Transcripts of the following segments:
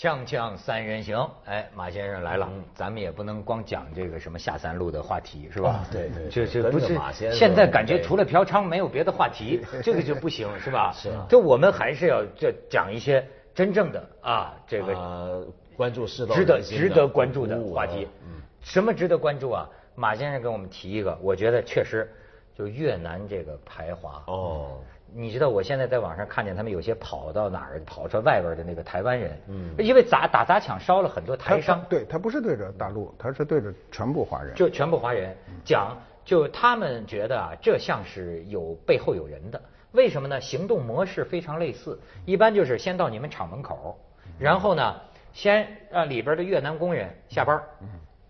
锵锵三人行，哎，马先生来了，咱们也不能光讲这个什么下三路的话题，是吧？对对，这这不是马先生现在感觉除了嫖娼没有别的话题，这个就不行，是吧？是就我们还是要这讲一些真正的啊，这个呃关注世道值得值得关注的话题。嗯，什么值得关注啊？马先生给我们提一个，我觉得确实就越南这个排华。哦，你知道我现在在网上看见他们有些跑到哪儿跑到外边的那个台湾人，嗯因为砸打砸抢烧了很多台商他，对他不是对着大陆，他是对着全部华人。就全部华人讲，就他们觉得啊，这像是有背后有人的。为什么呢？行动模式非常类似，一般就是先到你们厂门口，然后呢，先让里边的越南工人下班，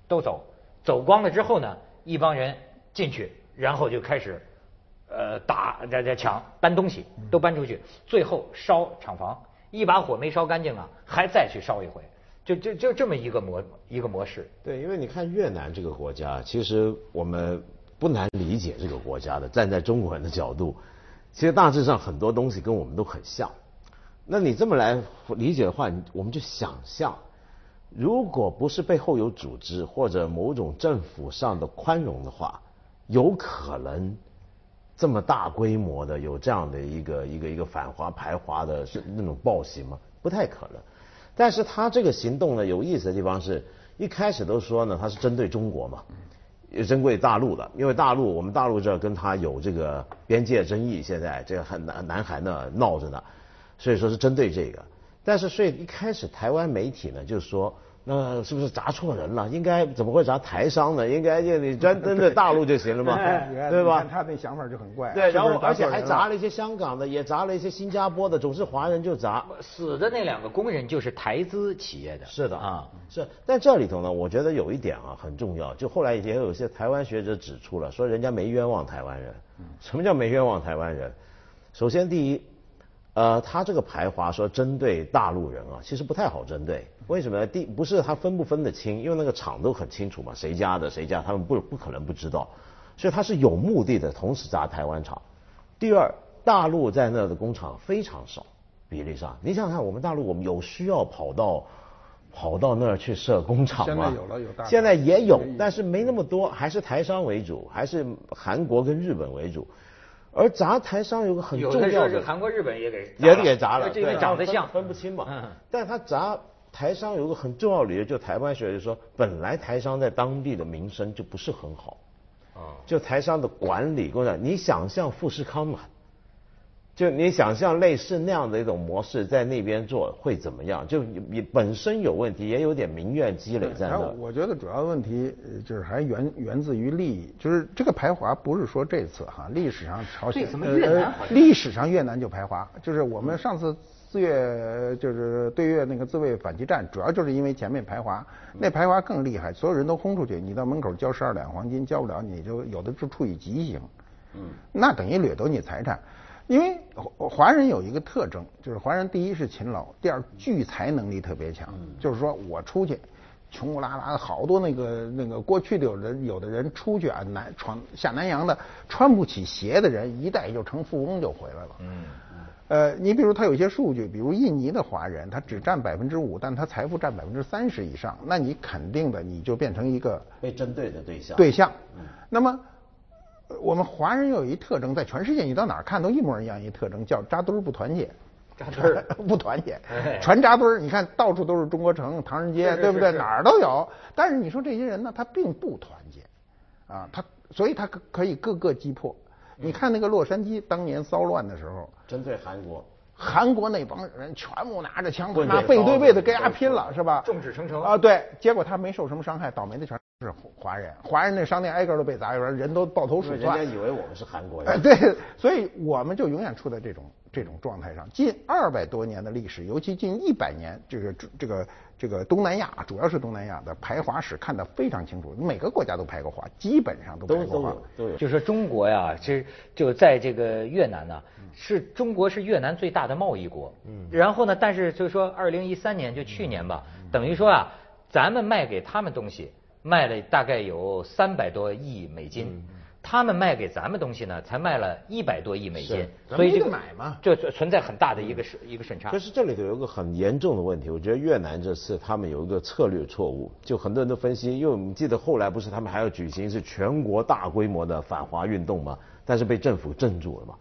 都走，走光了之后呢，一帮人进去，然后就开始，呃，打这这抢搬东西，都搬出去，最后烧厂房，一把火没烧干净啊，还再去烧一回，就就就这么一个模一个模式。对，因为你看越南这个国家，其实我们不难理解这个国家的。站在中国人的角度，其实大致上很多东西跟我们都很像。那你这么来理解的话，我们就想象，如果不是背后有组织或者某种政府上的宽容的话，有可能这么大规模的有这样的一个一个一个反华排华的是那种暴行吗？不太可能。但是他这个行动呢，有意思的地方是，一开始都说呢，他是针对中国嘛，也针对大陆的，因为大陆我们大陆这跟他有这个边界争议，现在这个很南南海那闹着呢，所以说是针对这个。但是所以一开始台湾媒体呢就说，那是不是砸错人了？应该怎么会砸台商呢？应该就你专针对大陆就行了嘛，对吧？他那想法就很怪。对，然后而且还砸了一些香港的，也砸了一些新加坡的，总是华人就砸。死的那两个工人就是台资企业的，是的啊，是，但这里头呢，我觉得有一点啊很重要，就后来也有一些台湾学者指出了，说人家没冤枉台湾人。什么叫没冤枉台湾人？首先第一，呃，他这个排华说针对大陆人啊，其实不太好针对。为什么呢？第不是他分不分得清，因为那个厂都很清楚嘛，谁家的谁家，他们不不可能不知道，所以他是有目的的，同时砸台湾厂。第二，大陆在那的工厂非常少，比例上，你想想看，我们大陆我们有需要跑到跑到那儿去设工厂吗？现在有了有大现在也有，但是没那么多，还是台商为主，还是韩国跟日本为主。而砸台商有个很重要的，的时候是韩国、日本也给也给砸了，就因为长得像，分不清嘛。嗯但他砸台商有个很重要的理由，就台湾学者说，本来台商在当地的名声就不是很好，啊就台商的管理工作，你想象富士康嘛？就你想象类似那样的一种模式在那边做会怎么样？就你本身有问题，也有点民怨积累在那儿。然后我觉得主要问题呃就是还源源自于利益，就是这个排华不是说这次哈，历史上朝鲜对怎么越南好像历史上越南就排华，就是我们上次自越就是对越那个自卫反击战，主要就是因为前面排华，那排华更厉害，所有人都轰出去，你到门口交十二两黄金交不了，你就有的就处以极刑，嗯，那等于掠夺你财产。因为华华人有一个特征，就是华人第一是勤劳，第二聚财能力特别强。就是说我出去，穷不拉拉的，好多那个那个过去的有人有的人出去啊，南闯下南洋的，穿不起鞋的人，一代就成富翁就回来了。嗯。呃，你比如他有一些数据，比如印尼的华人，他只占百分之五，但他财富占百分之三十以上，那你肯定的你就变成一个被针对的对象。对象。那么，呃我们华人有一特征，在全世界你到哪儿看都一模一样，一特征叫扎堆儿不团结。扎堆儿 不团结哎，全扎堆儿。你看到处都是中国城、唐人街，对不对？哪儿都有。但是你说这些人呢，他并不团结，啊，他所以他可可以各个击破。你看那个洛杉矶当年骚乱的时候，针对韩国。韩国那帮人全部拿着枪，棍拿背对背的跟人家拼了，是吧？众志成城啊，对，结果他没受什么伤害，倒霉的全是华人，华人那商店挨个都被砸，有人人都抱头鼠窜人家。以为我们是韩国哎，人。对，所以我们就永远处在这种这种状态上。近二百多年的历史，尤其近一百年，这个这个这个东南亚，主要是东南亚的排华史看得非常清楚，每个国家都排过华，基本上都都排过华都有。都有。就说中国呀，其实就在这个越南呢，是中国是越南最大的贸易国。嗯。然后呢，但是就是说，二零一三年就去年吧，等于说啊，咱们卖给他们东西卖了大概有三百多亿美金，他们卖给咱们东西呢，才卖了一百多亿美金，所以这个买嘛这存在很大的一个审一个审查可。是这里头有一个很严重的问题，我觉得越南这次他们有一个策略错误，就很多人都分析，因为我们记得后来不是他们还要举行是全国大规模的反华运动嘛，但是被政府镇住了嘛。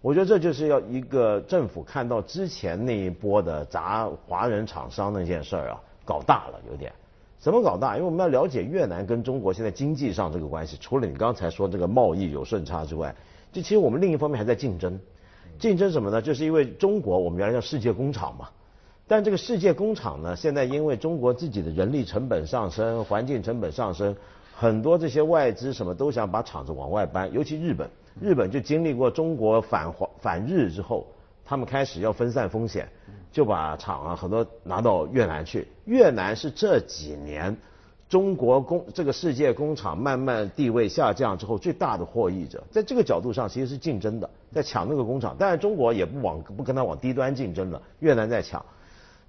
我觉得这就是要一个政府看到之前那一波的砸华人厂商那件事儿啊，搞大了有点。怎么搞大？因为我们要了解越南跟中国现在经济上这个关系，除了你刚才说这个贸易有顺差之外，就其实我们另一方面还在竞争。竞争什么呢？就是因为中国我们原来叫世界工厂嘛，但这个世界工厂呢，现在因为中国自己的人力成本上升、环境成本上升，很多这些外资什么都想把厂子往外搬，尤其日本，日本就经历过中国反华反日之后，他们开始要分散风险，就把厂啊很多拿到越南去。越南是这几年中国工这个世界工厂慢慢地位下降之后最大的获益者，在这个角度上其实是竞争的，在抢那个工厂。当然中国也不往不跟他往低端竞争了，越南在抢。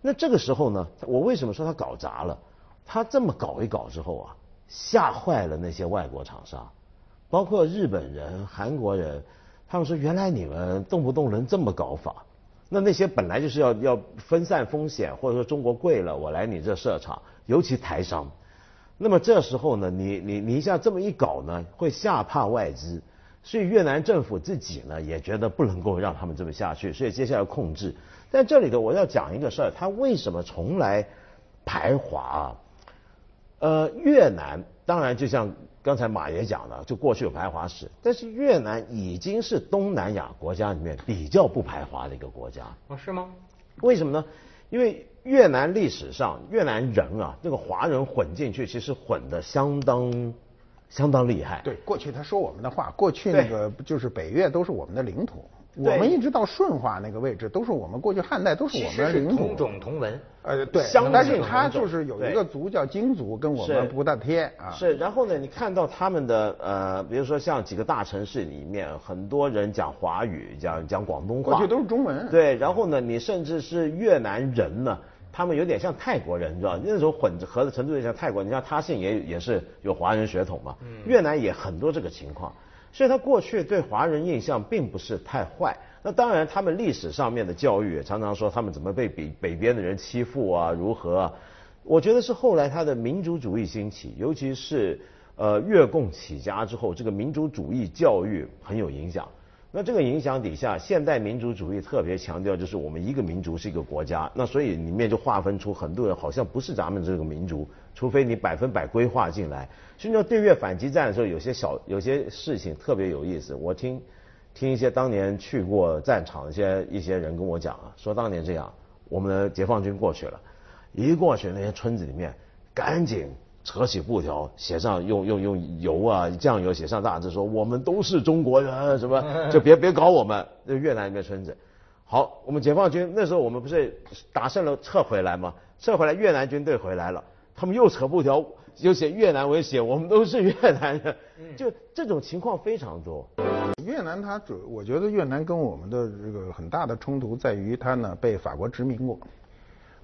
那这个时候呢，我为什么说他搞砸了？他这么搞一搞之后啊，吓坏了那些外国厂商，包括日本人、韩国人，他们说原来你们动不动能这么搞法。那那些本来就是要要分散风险，或者说中国贵了，我来你这设厂，尤其台商。那么这时候呢，你你你一下这么一搞呢，会吓怕外资，所以越南政府自己呢也觉得不能够让他们这么下去，所以接下来控制。但这里头我要讲一个事儿，他为什么从来排华？呃，越南当然就像刚才马爷讲的，就过去有排华史，但是越南已经是东南亚国家里面比较不排华的一个国家。哦，是吗？为什么呢？因为越南历史上越南人啊，这个华人混进去，其实混的相当相当厉害。对，过去他说我们的话，过去那个就是北越都是我们的领土，我们一直到顺化那个位置都是我们过去汉代都是我们其实是的领土同。种同文。呃，对相，但近是它同种就是有一个族叫金族，跟我们不大贴啊。是，然后呢，你看到他们的呃，比如说像几个大城市里面，很多人讲华语，讲讲广东话，过去都是中文。对，然后呢，你甚至是越南人呢，他们有点像泰国人，你知道，那种混合的程度有点像泰国人。你像他姓也也是有华人血统嘛，越南也很多这个情况，所以他过去对华人印象并不是太坏。那当然，他们历史上面的教育也常常说他们怎么被北北边的人欺负啊，如何啊？我觉得是后来他的民族主义兴起，尤其是呃越共起家之后，这个民族主义教育很有影响。那这个影响底下，现代民族主义特别强调就是我们一个民族是一个国家，那所以里面就划分出很多人好像不是咱们这个民族，除非你百分百规划进来。所以说对越反击战的时候，有些小有些事情特别有意思。我听听一些当年去过战场的一些一些人跟我讲啊，说当年这样，我们的解放军过去了，一过去那些村子里面，赶紧扯起布条，写上用用用油啊酱油写上大字说我们都是中国人，什么就别别搞我们。那越南那边村子，好，我们解放军那时候我们不是打胜了撤回来吗？撤回来越南军队回来了，他们又扯布条，又写越南文写我们都是越南人，就这种情况非常多。越南它主，我觉得越南跟我们的这个很大的冲突在于它呢被法国殖民过。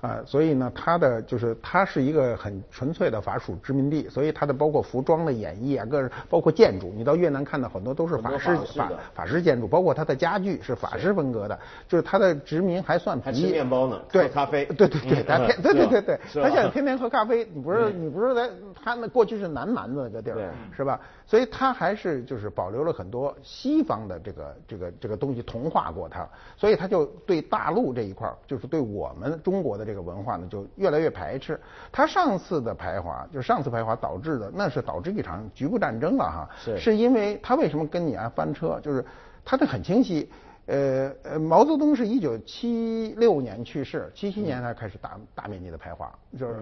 啊，所以呢，它的就是它是一个很纯粹的法属殖民地，所以它的包括服装的演绎啊，各包括建筑，你到越南看到很多都是法式法法法式建筑，包括它的家具是法式风格的，就是它的殖民还算还皮吃面包呢对，咖啡对对对，他嗯天 对对对对，他现在天天喝咖啡，你不是你不是在他那过去是南蛮子那个地儿，是吧？所以他还是就是保留了很多西方的这个这个这个东西同化过它，所以他就对大陆这一块儿，就是对我们中国的这个文化呢，就越来越排斥。他上次的排华，就是上次排华导致的，那是导致一场局部战争了哈，是是因为他为什么跟你啊翻车，就是他这很清晰。呃呃，毛泽东是一九七六年去世，七七年他开始大大面积的排华，就是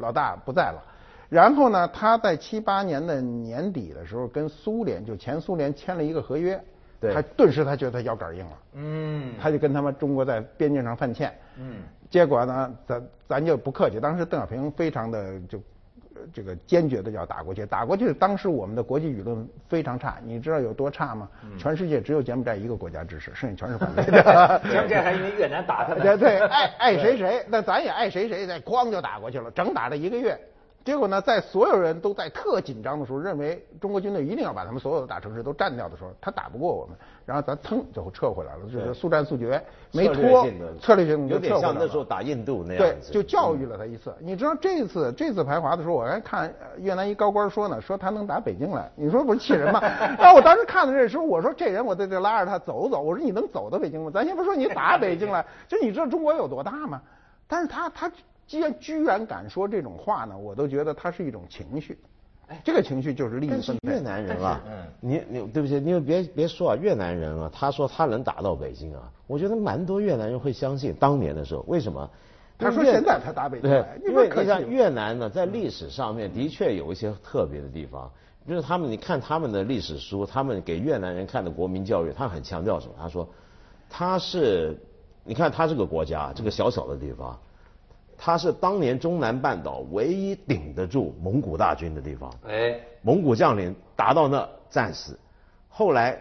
老大不在了。然后呢，他在七八年的年底的时候，跟苏联就前苏联签了一个合约，对他顿时他觉得他腰杆硬了，嗯，他就跟他们中国在边境上犯欠，嗯，结果呢，咱咱就不客气，当时邓小平非常的就。呃这个坚决的要打过去，打过去。当时我们的国际舆论非常差，你知道有多差吗？全世界只有柬埔寨一个国家支持，剩下全是反对 的。柬埔寨还因为越南打他们。对对，爱 爱谁谁，那咱也爱谁谁，再哐就打过去了，整打了一个月。结果呢，在所有人都在特紧张的时候，认为中国军队一定要把他们所有的大城市都占掉的时候，他打不过我们，然后咱腾就撤回来了，就是速战速决，没拖，策略性有点像那时候打印度那样对，就教育了他一次。你知道这次这次排华的时候，我还看越南一高官说呢，说他能打北京来，你说不是气人吗？然 后我当时看的这时候，我说这人我在这拉着他走走，我说你能走到北京吗？咱先不说你打北京来，就你知道中国有多大吗？但是他他。既然居然敢说这种话呢，我都觉得他是一种情绪。哎，这个情绪就是利益分配。越南人啊，嗯，你你对不起，你别别说啊，越南人啊，他说他能打到北京啊，我觉得蛮多越南人会相信。当年的时候，为什么？他说现在他打北京。对，因为你像越南呢，在历史上面的确有一些特别的地方，就是他们，你看他们的历史书，他们给越南人看的国民教育，他很强调什么？他说他是，你看他这个国家，这个小小的地方。它是当年中南半岛唯一顶得住蒙古大军的地方。哎，蒙古将领打到那战死，后来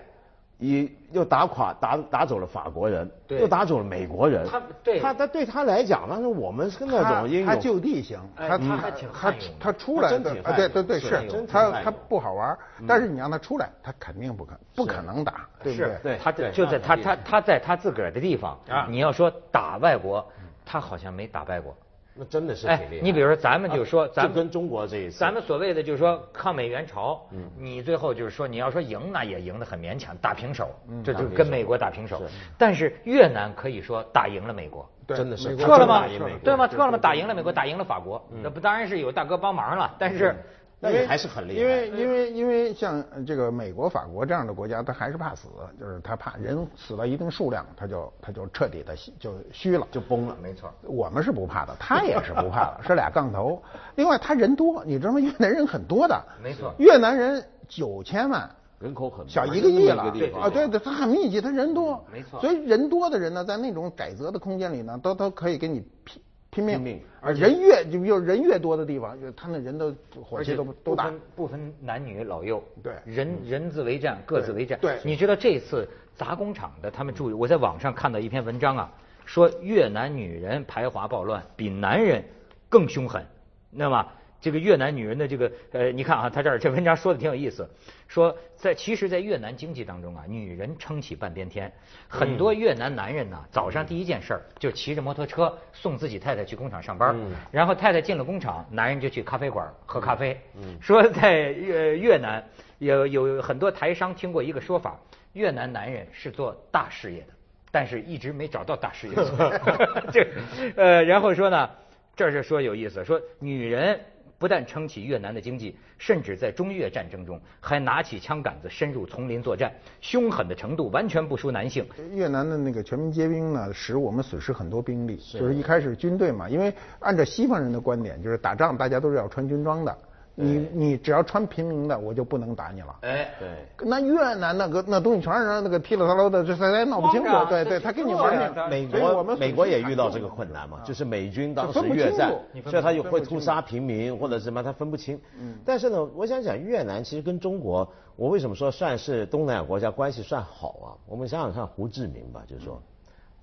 以又打垮打打走了法国人，又打走了美国人。他对。他他对他来讲，那是我们是那种英勇。他就地行，他他他他出来的对对对是，他他不好玩，但是你让他出来，他肯定不可不可能打，对不对？对，他就在他他他在他自个儿的地方啊，你要说打外国。他好像没打败过，那真的是哎，你比如说咱们就说，咱跟中国这一次，咱们所谓的就是说抗美援朝，嗯，你最后就是说你要说赢那也赢得很勉强，打平手，这就跟美国打平手。但是越南可以说打赢了美国，真的是撤了吗？对吗？撤了吗？打赢了美国，打赢了法国，那不当然是有大哥帮忙了，但是。那也还是很厉害，因为因为因为像这个美国、法国这样的国家，他还是怕死，就是他怕人死到一定数量，他就他就彻底的就虚了，就崩了。没错，我们是不怕的，他也是不怕的，是俩杠头。另外，他人多，你知道吗？越南人很多的，没错，越南人九千万，人口很小一个亿了啊，对对，他很密集，他人多，没错。所以人多的人呢，在那种窄窄的空间里呢，都都可以给你拼。拼命，而人越就就人越多的地方，就他那人都火气都都大，不分男女老幼，对，人人自为战，各自为战。对，你知道这次砸工厂的，他们注意，我在网上看到一篇文章啊，说越南女人排华暴乱比男人更凶狠，那么。这个越南女人的这个呃，你看啊，他这儿这文章说的挺有意思，说在其实，在越南经济当中啊，女人撑起半边天。很多越南男人呢，早上第一件事儿就骑着摩托车送自己太太去工厂上班，然后太太进了工厂，男人就去咖啡馆喝咖啡。说在越越南有有很多台商听过一个说法，越南男人是做大事业的，但是一直没找到大事业做。这呃，然后说呢，这是说有意思，说女人。不但撑起越南的经济，甚至在中越战争中还拿起枪杆子深入丛林作战，凶狠的程度完全不输男性。越南的那个全民皆兵呢，使我们损失很多兵力。就是一开始军队嘛，因为按照西方人的观点，就是打仗大家都是要穿军装的。你你只要穿平民的，我就不能打你了。哎，对。那越南那个那东西全是那个噼里啪啦的，这他他闹不清楚。对对，他跟你玩命。美国美国也遇到这个困难嘛，就是美军当时越战，所以他就会屠杀平民或者什么，他分不清。嗯。但是呢，我想讲越南其实跟中国，我为什么说算是东南亚国家关系算好啊？我们想想看胡志明吧，就是说，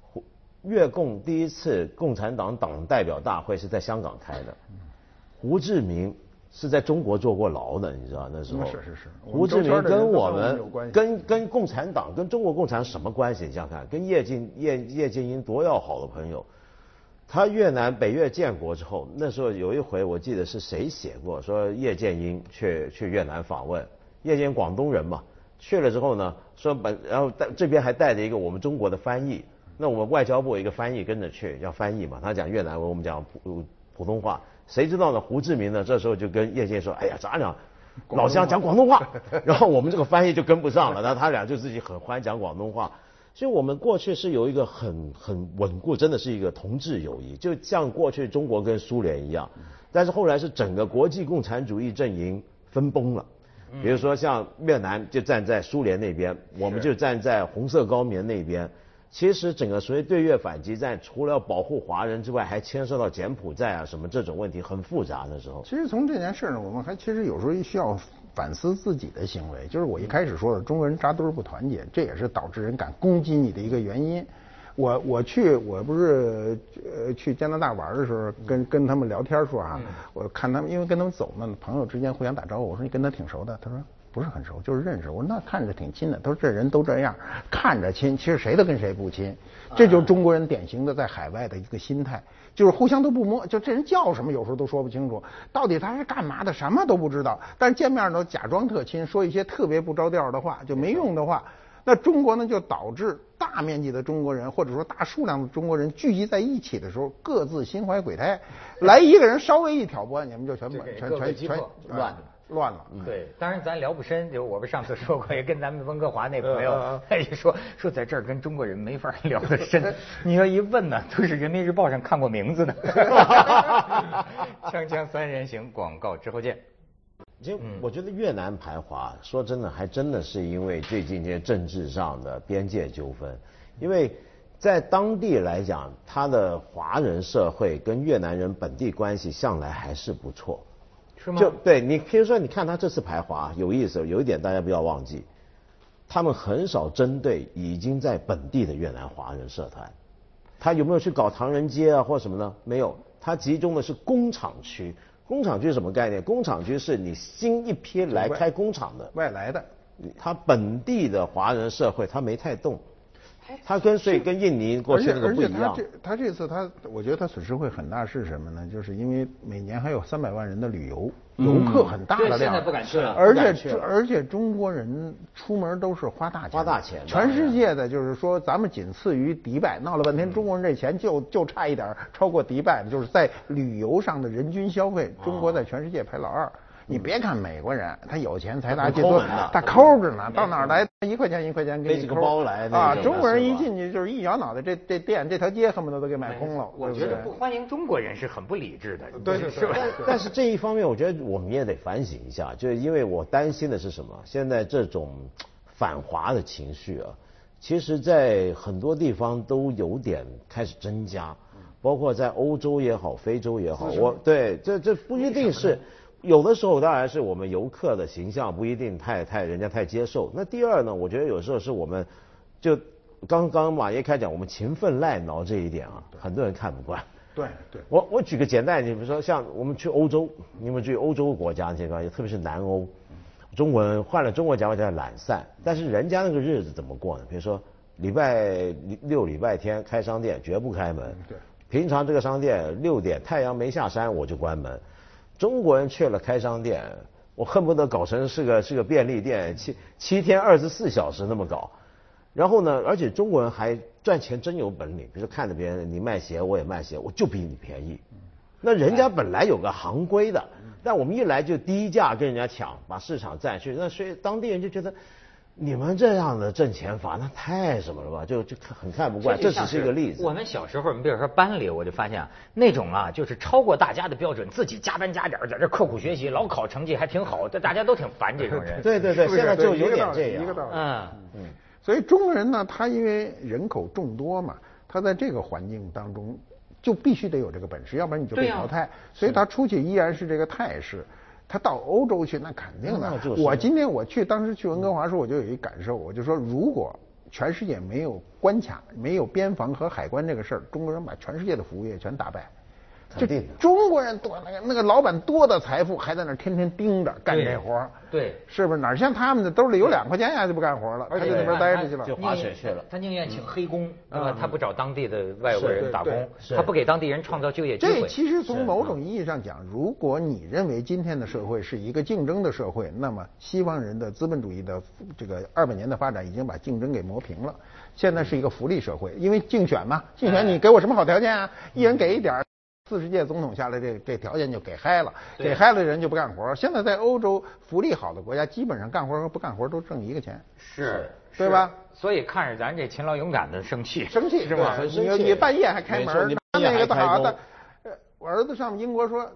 胡越共第一次共产党党代表大会是在香港开的，胡志明。是在中国坐过牢的，你知道那时候。是是是。胡志明跟我们跟跟共产党跟中国共产党什么关系？你想想看，跟叶剑叶叶剑英多要好的朋友。他越南北越建国之后，那时候有一回我记得是谁写过，说叶剑英去去越南访问，叶剑英广东人嘛，去了之后呢，说本然后带这边还带着一个我们中国的翻译，那我们外交部一个翻译跟着去要翻译嘛，他讲越南文，我们讲普普通话。谁知道呢？胡志明呢？这时候就跟叶剑说：“哎呀，咱俩老乡讲广东话。”然后我们这个翻译就跟不上了，然后他俩就自己很欢讲广东话。所以我们过去是有一个很很稳固，真的是一个同志友谊，就像过去中国跟苏联一样。但是后来是整个国际共产主义阵营分崩了，比如说像越南就站在苏联那边，我们就站在红色高棉那边。其实整个所谓对越反击战，除了保护华人之外，还牵涉到柬埔寨啊什么这种问题，很复杂的时候。其实从这件事呢，我们还其实有时候需要反思自己的行为。就是我一开始说的，中国人扎堆不团结，这也是导致人敢攻击你的一个原因。我我去我不是呃去加拿大玩的时候，跟跟他们聊天说啊，我看他们因为跟他们走嘛，朋友之间互相打招呼，我说你跟他挺熟的，他说不是很熟，就是认识。我说那看着挺亲的，他说这人都这样，看着亲，其实谁都跟谁不亲，这就是中国人典型的在海外的一个心态，就是互相都不摸，就这人叫什么有时候都说不清楚，到底他是干嘛的什么都不知道，但是见面呢假装特亲，说一些特别不着调的话，就没用的话。那中国呢，就导致大面积的中国人，或者说大数量的中国人聚集在一起的时候，各自心怀鬼胎。来一个人稍微一挑拨，你们就全全全全乱乱了。对，当然咱聊不深，就我不上次说过，也跟咱们温哥华那朋友嗯，他一说说在这儿跟中国人没法聊得深。你要一问呢，都是人民日报上看过名字的。锵锵三人行，广告之后见。其实我觉得越南排华，说真的，还真的是因为最近这些政治上的边界纠纷，因为在当地来讲，他的华人社会跟越南人本地关系向来还是不错。是吗？就对你，比如说，你看他这次排华有意思，有一点大家不要忘记，他们很少针对已经在本地的越南华人社团，他有没有去搞唐人街啊或什么呢？没有，他集中的是工厂区。工厂区是什么概念？工厂区是你新一批来开工厂的，外来的，他本地的华人社会他没太动，他跟所以跟印尼过而去那个且而且他不一样。这他这次他，我觉得他损失会很大是什么呢？就是因为每年还有三百万人的旅游，游客很大的量，对现在不敢去了而且而且中国人出门都是花大钱，花大钱全世界的就是说，咱们仅次于迪拜，闹了半天，中国人这钱就就差一点超过迪拜，就是在旅游上的人均消费，中国在全世界排老二。你别看美国人，他有钱财大气粗他抠着呢，到哪儿来一块钱一块钱给背几个你抠包来那啊！中国人一进去就是一摇脑袋，这这店这条街恨不得都给买空了。我觉得不欢迎中国人是很不理智的，对对是吧？但但是这一方面，我觉得我们也得反省一下，就是因为我担心的是什么？现在这种反华的情绪啊，其实在很多地方都有点开始增加，包括在欧洲也好，非洲也好，我对这这不一定是。有的时候当然是我们游客的形象不一定太太人家太接受。那第二呢，我觉得有时候是我们就刚刚马爷开讲，我们勤奋赖挠这一点啊，很多人看不惯。对对，我我举个简单，你比如说像我们去欧洲，你们去欧洲国家这个，特别是南欧，中国人换了中国讲法叫懒散，但是人家那个日子怎么过呢？比如说礼拜六、礼拜天开商店绝不开门，对，平常这个商店六点太阳没下山我就关门，中国人去了开商店，我恨不得搞成是个是个便利店，七七天二十四小时那么搞。然后呢，而且中国人还赚钱真有本领，比如说看着别人你卖鞋，我也卖鞋，我就比你便宜。那人家本来有个行规的，但我们一来就低价跟人家抢，把市场占去，那所以当地人就觉得你们这样的挣钱法那太什么了吧，就就很看不惯。这只是一个例子。我们小时候，你比如说班里，我就发现啊，那种啊，就是超过大家的标准，自己加班加点在这刻苦学习，老考成绩还挺好，这大家都挺烦这种人。对对对，现在就有对一个道理点这样。一个道理嗯，嗯，所以中国人呢，他因为人口众多嘛，他在这个环境当中就必须得有这个本事，要不然你就被淘汰。所以他出去依然是这个态势。他到欧洲去，那肯定的。就是我今天我去，当时去温哥华时候，我就有一感受，我就说，如果全世界没有关卡、没有边防和海关这个事儿，中国人把全世界的服务业全打败。肯定的中国人多那个那个老板多的财富，还在那儿天天盯着干这活儿对是不是？哪像他们的兜里有两块钱呀，就不干活了，他而且就那边待着去了。就滑雪去了他宁愿请黑工，对吧嗯？他不找当地的外国人打工他不给当地人创造就业机会。这其实从某种意义上讲，如果你认为今天的社会是一个竞争的社会，那么西方人的资本主义的这个二百年的发展已经把竞争给磨平了。现在是一个福利社会，因为竞选嘛，竞选你给我什么好条件啊？一人给一点儿。四十届总统下来，这这条件就给嗨了，给嗨了人就不干活。现在在欧洲福利好的国家，基本上干活和不干活都挣一个钱。是，对吧？所以看着咱这勤劳勇敢的生气，生气是吧？你你半夜还开门你，那个好的我儿子上英国说，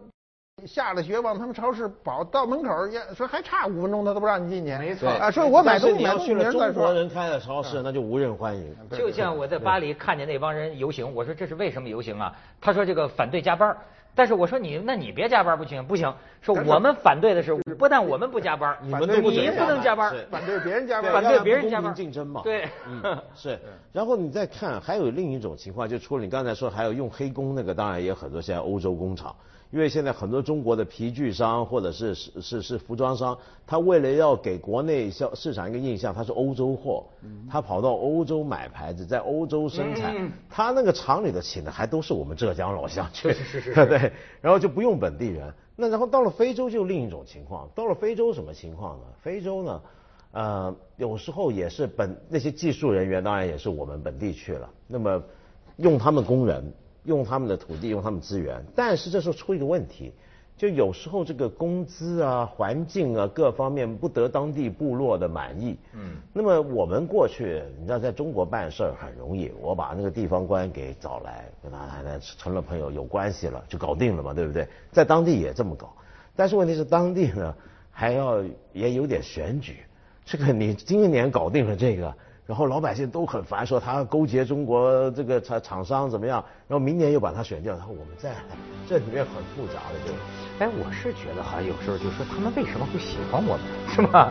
下了学往他们超市跑，到门口也说还差五分钟，他都不让你进去。没错啊，说我买东西要去了。中国人开的超市，那就无人欢迎。就像我在巴黎看见那帮人游行，我说这是为什么游行啊？他说这个反对加班但是我说你，那你别加班不行，不行。说我们反对的是，不但我们不加班，你们都不你不能加班，反对别人加班，反对别人加班，竞争嘛。对，嗯，是。然后你再看，还有另一种情况，就除了你刚才说，还有用黑工那个，当然也有很多现在欧洲工厂。因为现在很多中国的皮具商或者是是是是服装商，他为了要给国内销市场一个印象，他是欧洲货，他跑到欧洲买牌子，在欧洲生产，他那个厂里的请的还都是我们浙江老乡去，是是 是，对，然后就不用本地人。那然后到了非洲就另一种情况，到了非洲什么情况呢？非洲呢，呃，有时候也是本那些技术人员，当然也是我们本地去了，那么用他们工人。用他们的土地，用他们资源，但是这时候出一个问题，就有时候这个工资啊、环境啊各方面不得当地部落的满意。嗯。那么我们过去，你知道，在中国办事儿很容易，我把那个地方官给找来，跟他谈谈，成了朋友，有关系了，就搞定了嘛，对不对？在当地也这么搞，但是问题是当地呢，还要也有点选举，这个你今年搞定了这个。然后老百姓都很烦，说他勾结中国这个厂厂商怎么样？然后明年又把他选掉，然后我们再来，这里面很复杂的。就，哎，我是觉得哈，有时候就说他们为什么会喜欢我们，是吗？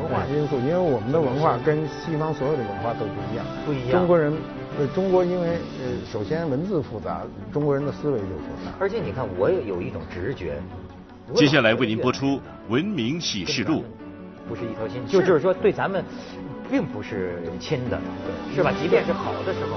文化因素，因为我们的文化跟西方所有的文化都不一样。不一样。中国人，呃，中国因为呃，首先文字复杂，中国人的思维就复杂。而且你看，我也有一种直觉。接下来为您播出《文明启示录》。不是一条心，就就是说对咱们。并不是亲的，是吧？即便是好的时候。